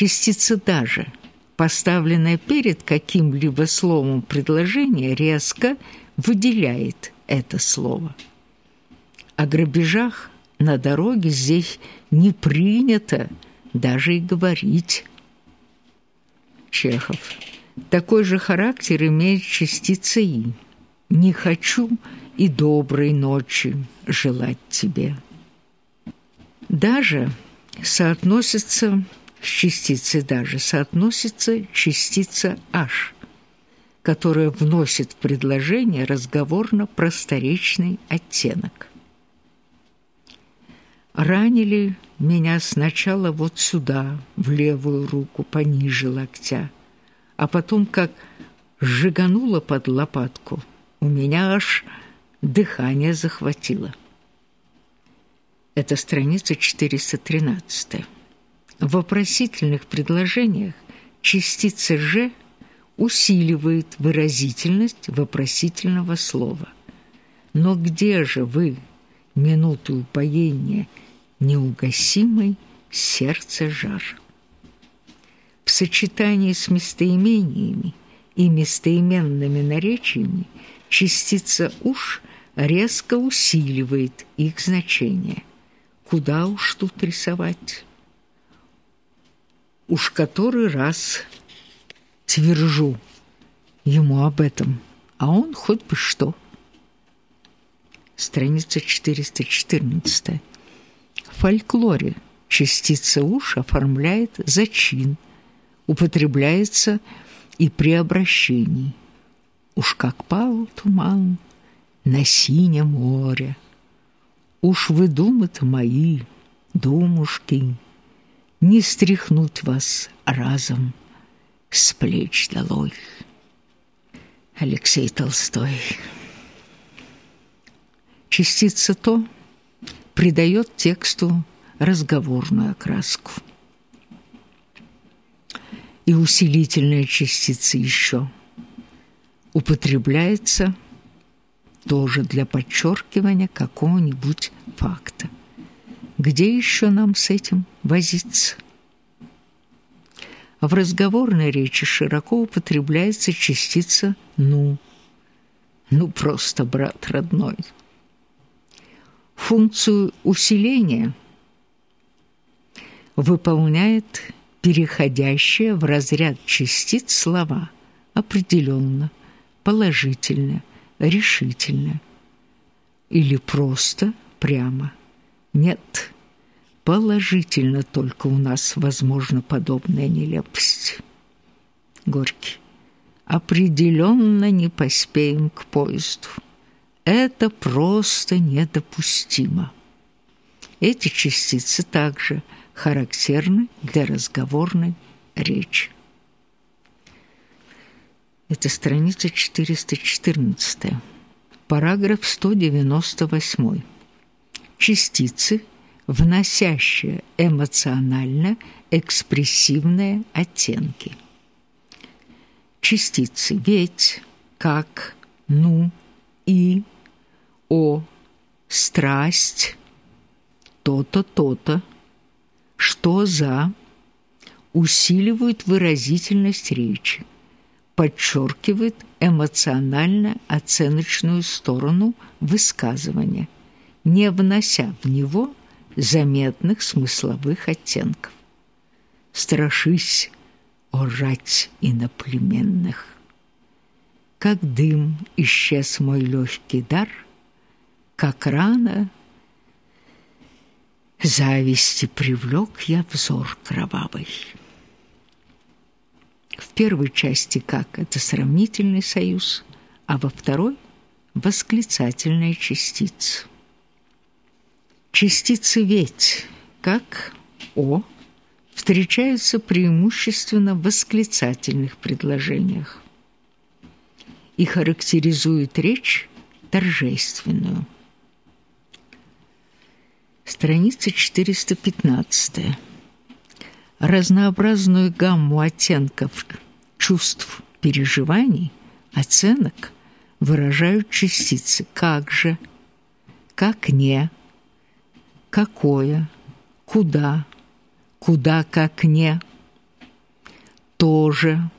Частица «даже», поставленная перед каким-либо словом предложения, резко выделяет это слово. О грабежах на дороге здесь не принято даже и говорить. Чехов. Такой же характер имеет частица «и». «Не хочу и доброй ночи желать тебе». Даже соотносится с частицей «даже» соотносится частица «аж», которая вносит в предложение разговорно-просторечный оттенок. Ранили меня сначала вот сюда, в левую руку, пониже локтя, а потом как сжигануло под лопатку, у меня аж дыхание захватило. Это страница 413. Вопросительных предложениях частица «ж» усиливает выразительность вопросительного слова. Но где же вы, минуты упоения, неугасимый сердце жар? В сочетании с местоимениями и местоименными наречиями частица «уж» резко усиливает их значение. Куда уж тут рисовать? Уж который раз твержу ему об этом, а он хоть бы что. Страница 414. В фольклоре частица «уж» оформляет зачин, употребляется и при обращении. Уж как пал туман на синем море, Уж вы думы-то мои, думушки, Не стряхнуть вас разом с плеч долой. Алексей Толстой. Частица «то» придает тексту разговорную окраску. И усилительная частица еще употребляется – тоже для подчеркивания какого-нибудь факта. Где еще нам с этим возиться? В разговорной речи широко употребляется частица «ну». Ну, просто брат родной. Функцию усиления выполняет переходящее в разряд частиц слова определенно, положительно, решительно или просто прямо. Нет, положительно только у нас возможна подобная нелепость. Горький. Определенно не поспеем к поезду. Это просто недопустимо. Эти частицы также характерны для разговорной речи. Это страница 414. Параграф 198. Частицы, вносящие эмоционально-экспрессивные оттенки. Частицы «ведь», «как», «ну», «и», «о», «страсть», «то-то», «то-то», «что за» усиливают выразительность речи подчеркивает эмоционально-оценочную сторону высказывания, не внося в него заметных смысловых оттенков. «Страшись, о рать иноплеменных! Как дым исчез мой легкий дар, как рано зависти привлек я взор кровавый». В первой части как это сравнительный союз, а во второй восклицательная частица. Частицы «ведь» как «о» встречаются преимущественно в восклицательных предложениях и характеризуют речь торжественную. Страница 415 разнообразную гамму оттенков чувств, переживаний, оценок выражают частицы «как же», «как не», «какое», «куда», «куда как не», тоже,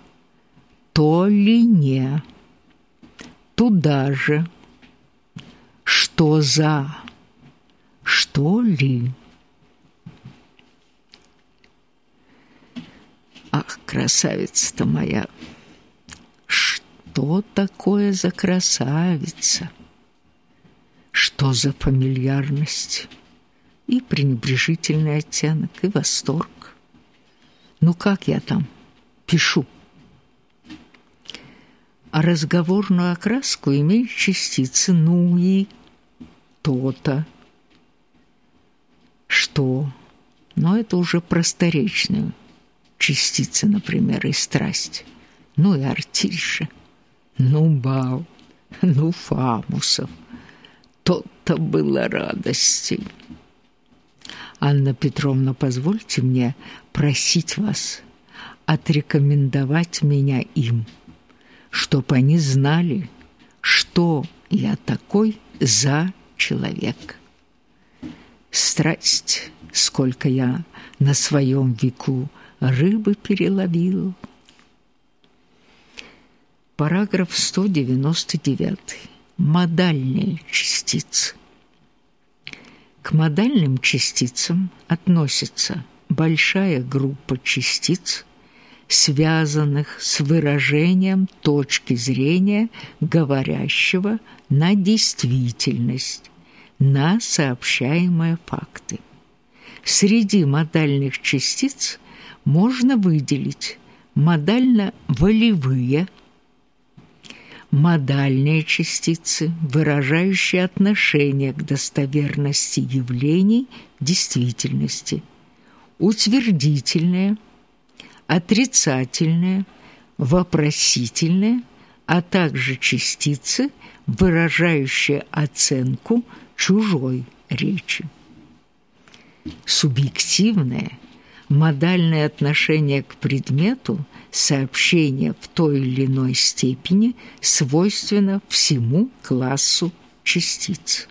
то ли не, туда же, что за, что ли. Ах, красавица-то моя, что такое за красавица? Что за фамильярность? И пренебрежительный оттенок, и восторг. Ну как я там пишу? А разговорную окраску имеют частицы «ну» и «то-то», «что», но это уже просторечную частицы, например, и страсть, ну и артильша, ну бал, ну фамусов. То-то было радостей. Анна Петровна, позвольте мне просить вас отрекомендовать меня им, чтоб они знали, что я такой за человек. Страсть, сколько я на своем веку рыбы переловил. Параграф 199. Модальные частицы. К модальным частицам относится большая группа частиц, связанных с выражением точки зрения говорящего на действительность, на сообщаемые факты. Среди модальных частиц можно выделить модально-волевые, модальные частицы, выражающие отношение к достоверности явлений действительности, утвердительные, отрицательные, вопросительные, а также частицы, выражающие оценку чужой речи. Субъективное – модальное отношение к предмету, сообщение в той или иной степени свойственно всему классу частиц.